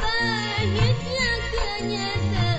Pahitnya kenyataan